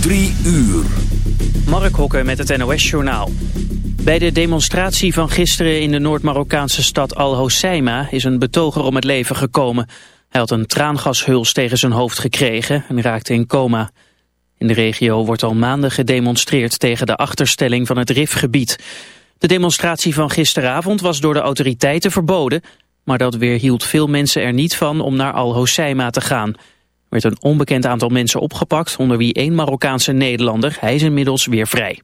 Drie uur. Mark Hokker met het NOS-journaal. Bij de demonstratie van gisteren in de Noord-Marokkaanse stad Al-Hoceima is een betoger om het leven gekomen. Hij had een traangashuls tegen zijn hoofd gekregen en raakte in coma. In de regio wordt al maanden gedemonstreerd tegen de achterstelling van het RIF-gebied. De demonstratie van gisteravond was door de autoriteiten verboden, maar dat weerhield veel mensen er niet van om naar Al-Hoceima te gaan werd een onbekend aantal mensen opgepakt, onder wie één Marokkaanse Nederlander. Hij is inmiddels weer vrij.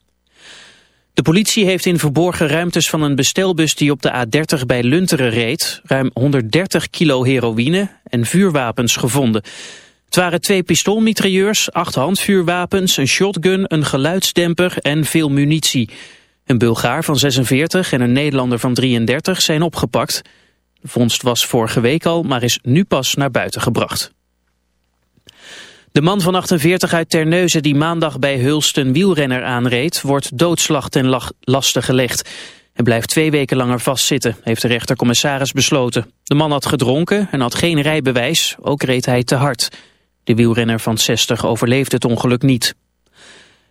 De politie heeft in verborgen ruimtes van een bestelbus die op de A30 bij Lunteren reed... ruim 130 kilo heroïne en vuurwapens gevonden. Het waren twee pistoolmitrailleurs, acht handvuurwapens, een shotgun, een geluidsdemper en veel munitie. Een Bulgaar van 46 en een Nederlander van 33 zijn opgepakt. De vondst was vorige week al, maar is nu pas naar buiten gebracht. De man van 48 uit Terneuzen die maandag bij Hulst een wielrenner aanreed... wordt doodslag ten laste gelegd. Hij blijft twee weken langer vastzitten, heeft de rechtercommissaris besloten. De man had gedronken en had geen rijbewijs, ook reed hij te hard. De wielrenner van 60 overleefde het ongeluk niet.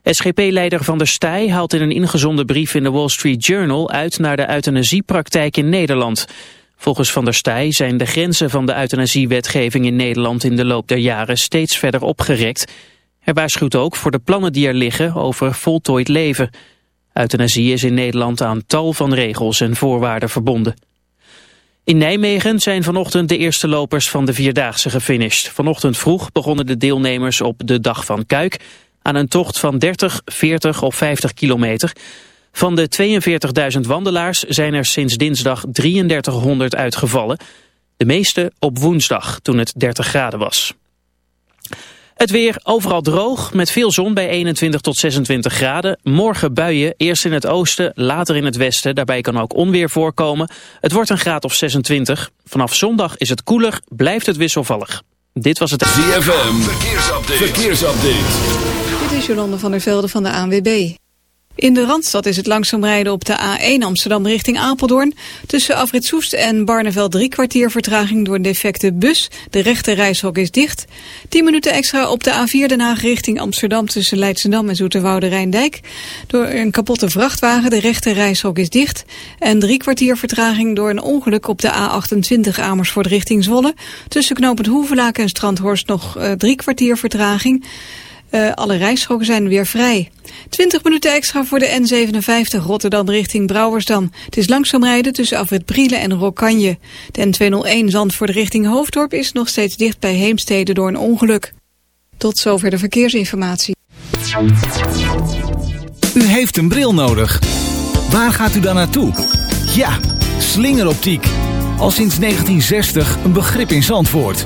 SGP-leider Van der Staaij haalt in een ingezonden brief in de Wall Street Journal uit naar de euthanasiepraktijk in Nederland... Volgens Van der Staaij zijn de grenzen van de euthanasiewetgeving in Nederland in de loop der jaren steeds verder opgerekt. Hij waarschuwt ook voor de plannen die er liggen over voltooid leven. Euthanasie is in Nederland aan tal van regels en voorwaarden verbonden. In Nijmegen zijn vanochtend de eerste lopers van de Vierdaagse gefinished. Vanochtend vroeg begonnen de deelnemers op de Dag van Kuik... aan een tocht van 30, 40 of 50 kilometer... Van de 42.000 wandelaars zijn er sinds dinsdag 3300 uitgevallen. De meeste op woensdag, toen het 30 graden was. Het weer overal droog, met veel zon bij 21 tot 26 graden. Morgen buien, eerst in het oosten, later in het westen. Daarbij kan ook onweer voorkomen. Het wordt een graad of 26. Vanaf zondag is het koeler, blijft het wisselvallig. Dit was het... ZFM, verkeersupdate. verkeersupdate. Dit is Jolande van der Velde van de ANWB. In de Randstad is het langzaam rijden op de A1 Amsterdam richting Apeldoorn. Tussen Afrit Soest en Barneveld drie kwartier vertraging door een defecte bus. De rechte reishok is dicht. 10 minuten extra op de A4 Den Haag richting Amsterdam tussen Leidschendam en Zoeterwoude Rijndijk. Door een kapotte vrachtwagen, de rechte reishok is dicht. En drie kwartier vertraging door een ongeluk op de A28 Amersfoort richting Zwolle. Tussen knooppunt Hoevelaken en Strandhorst nog uh, drie kwartier vertraging. Uh, alle rijstroken zijn weer vrij. 20 minuten extra voor de N57 Rotterdam richting Brouwersdam. Het is langzaam rijden tussen Afrit Brielen en Rokanje. De N201 Zandvoort richting Hoofddorp is nog steeds dicht bij Heemstede door een ongeluk. Tot zover de verkeersinformatie. U heeft een bril nodig. Waar gaat u dan naartoe? Ja, slingeroptiek. Al sinds 1960 een begrip in Zandvoort.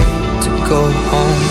go home.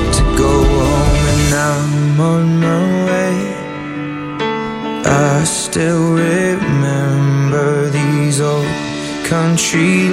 country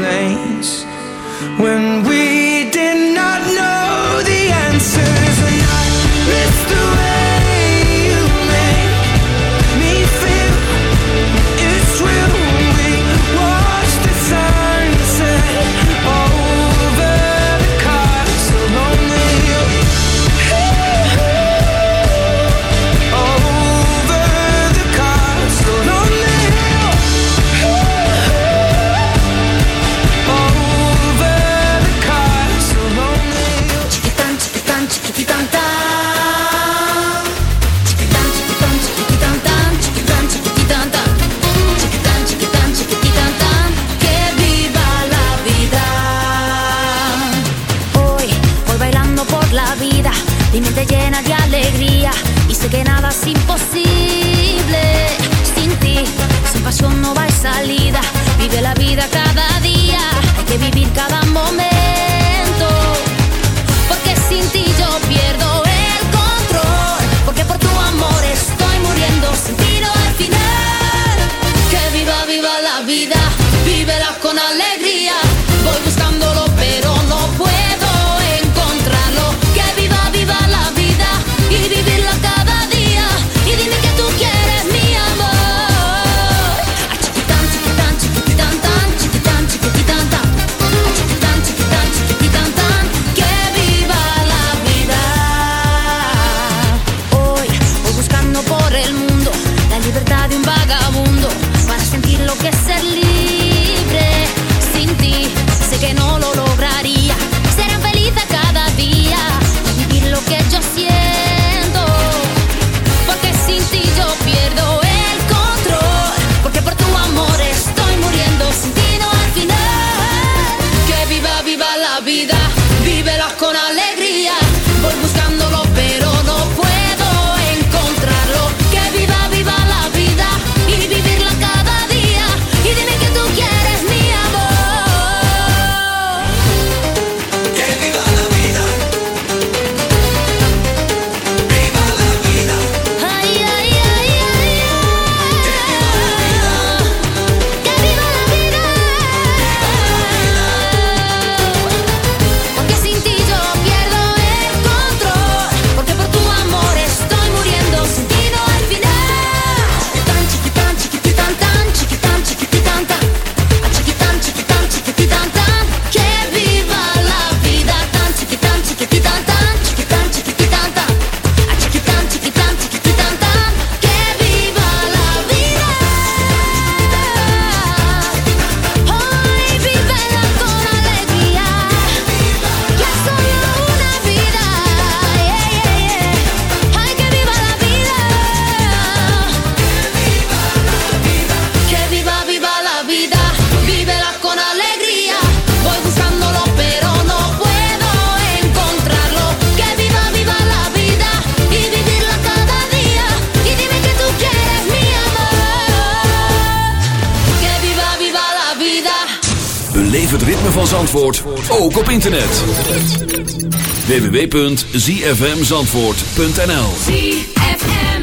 www.zfmzandvoort.nl ZFM.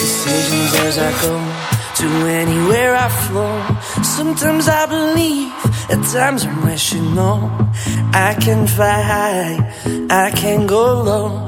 decisions as I go to anywhere I flow. Sometimes I believe, at times I'm rational. I can fly high, I can go low.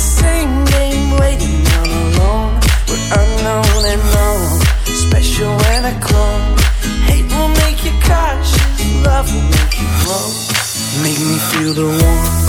Same game, waiting on alone. We're unknown and known, special and a clone. Hate will make you cautious, love will make you grow. Make me feel the warmth,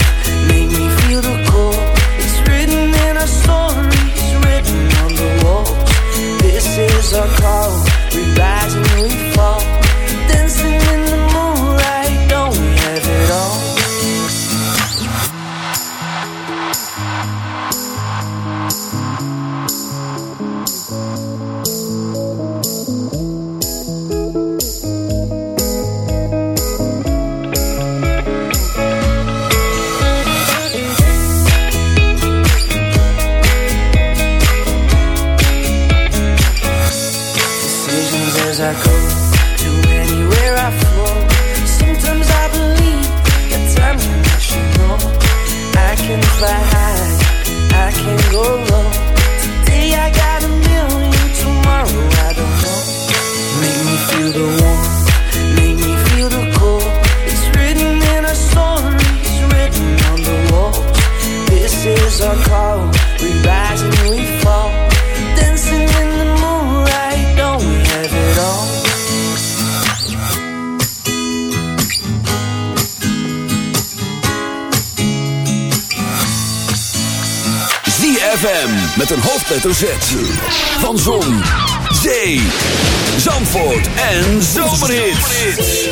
hoofdletter Z. Van Zon, Zee, Zandvoort en Zomerhits.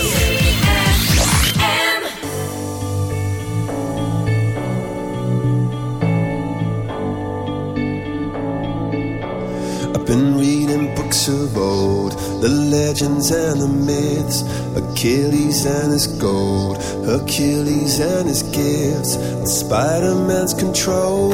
I've been reading books of old, the legends and the myths, Achilles and his gold, Hercules and his gifts, and Spider Man's control,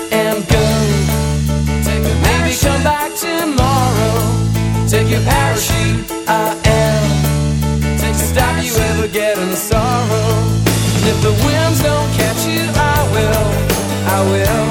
come back tomorrow. Take your parachute. I am to stop you ever getting sorrow. And if the winds don't catch you, I will, I will.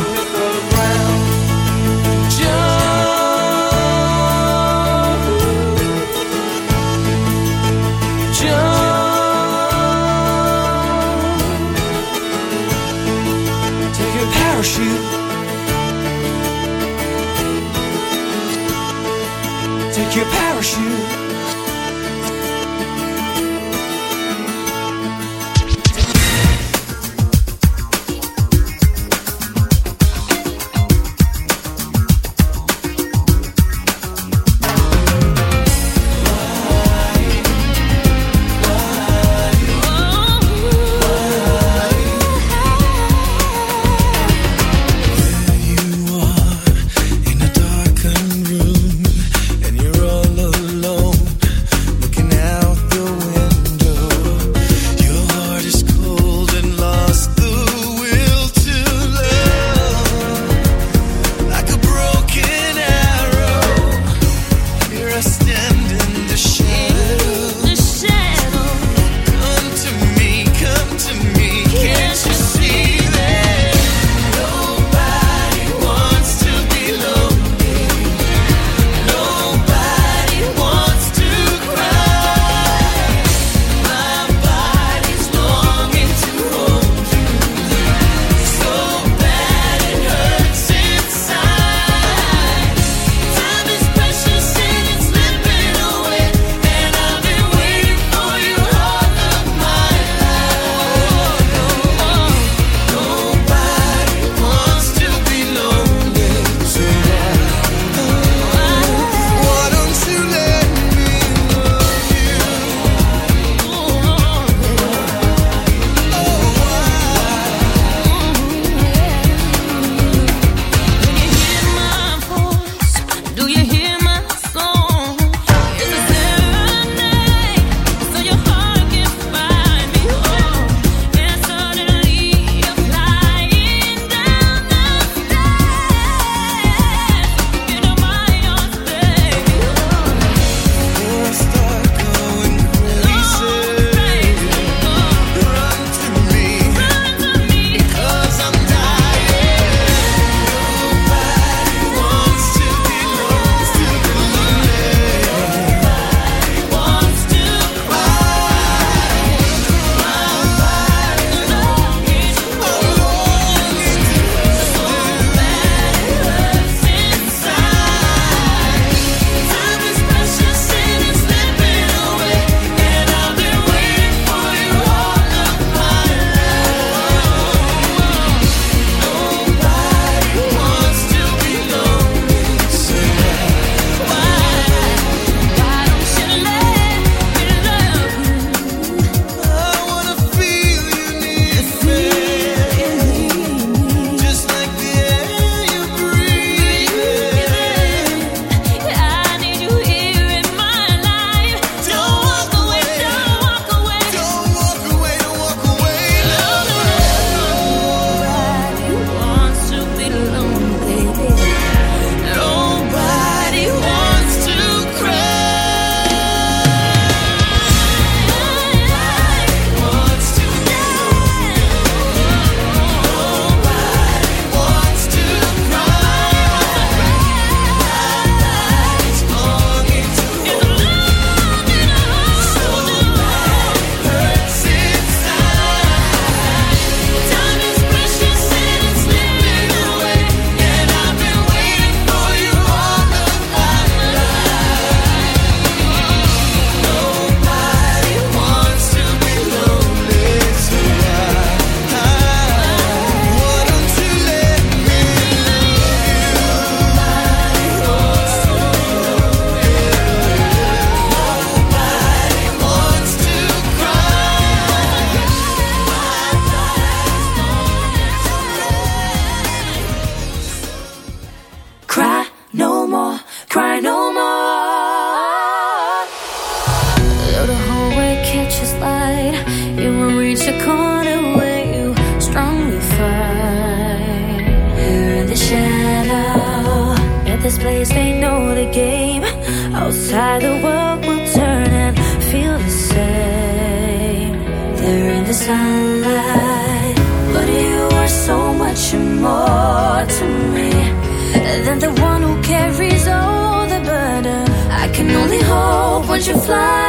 Fly,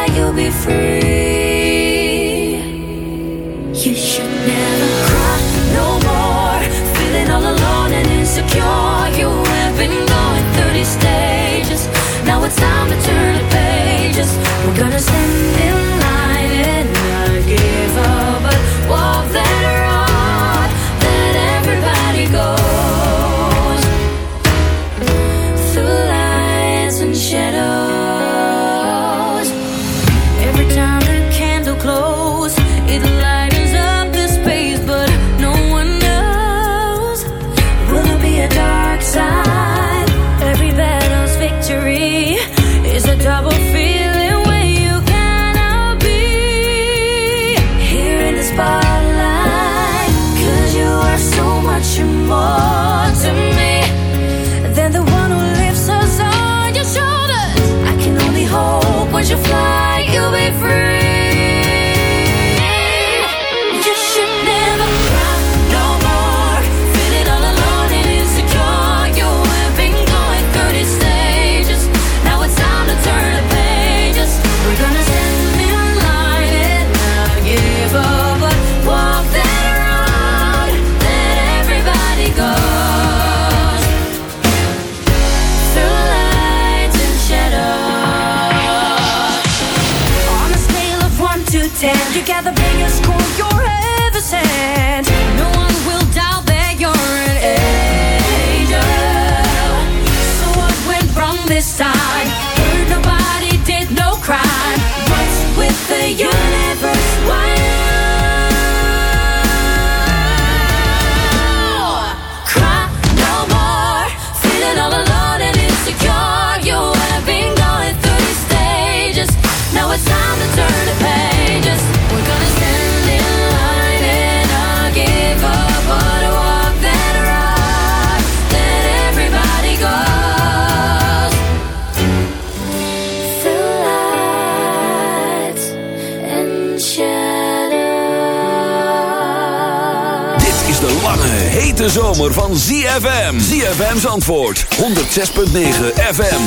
ZFM's antwoord 106.9 FM.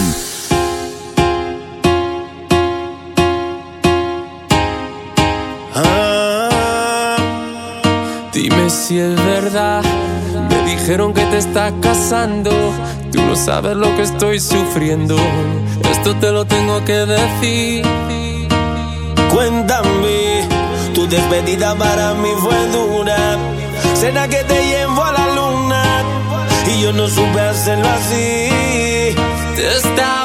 Dime si es verdad. Me dijeron que te estás casando. Tú no sabes lo que estoy sufriendo. Esto te lo tengo que decir. Cuéntame, tu despedida para mí fue dura. Cena que te llevo a la luz y yo no supe hacerlo así. Te estaba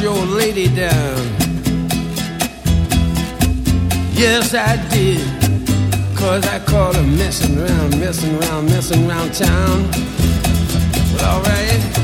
Your lady down. Yes, I did. Cause I caught her messing around, messing around, messing around town. Alright.